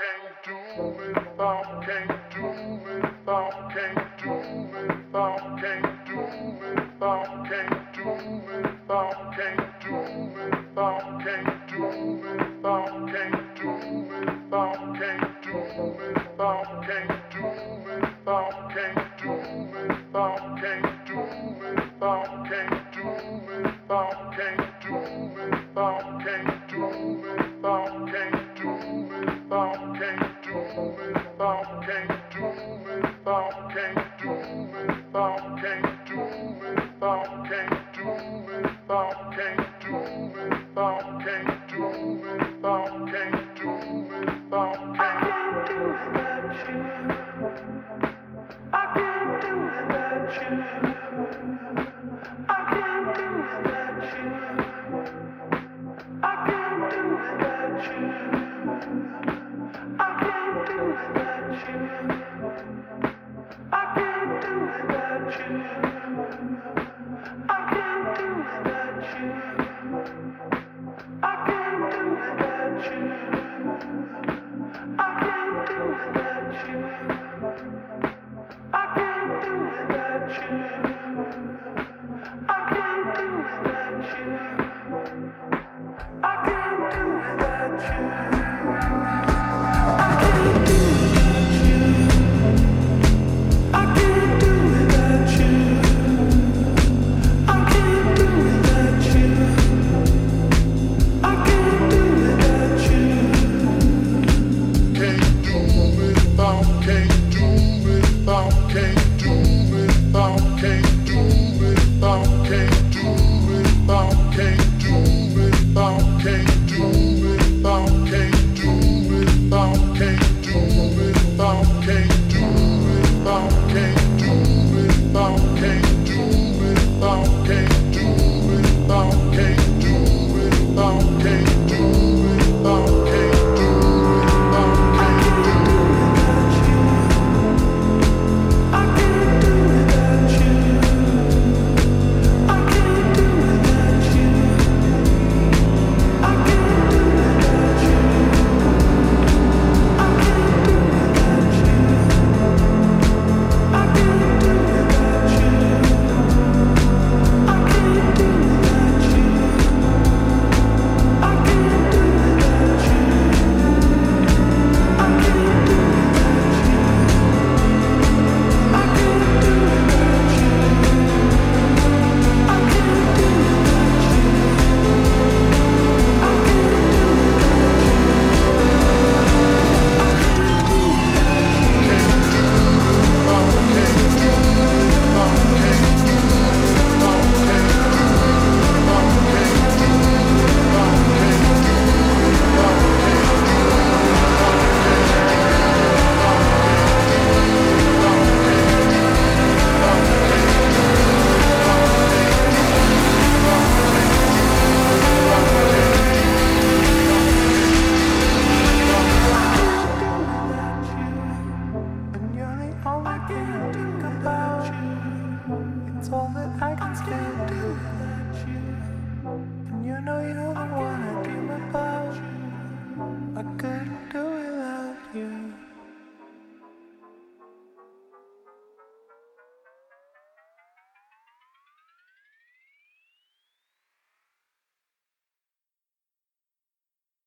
can't do without, can't do without, can't do without, can't do without, can't do without, can't do without, can't do without, can't do without, can't do without, can't do without, can't do without, can't do without, can't do without, can't I can't do without you. I can't do without you. I can't can't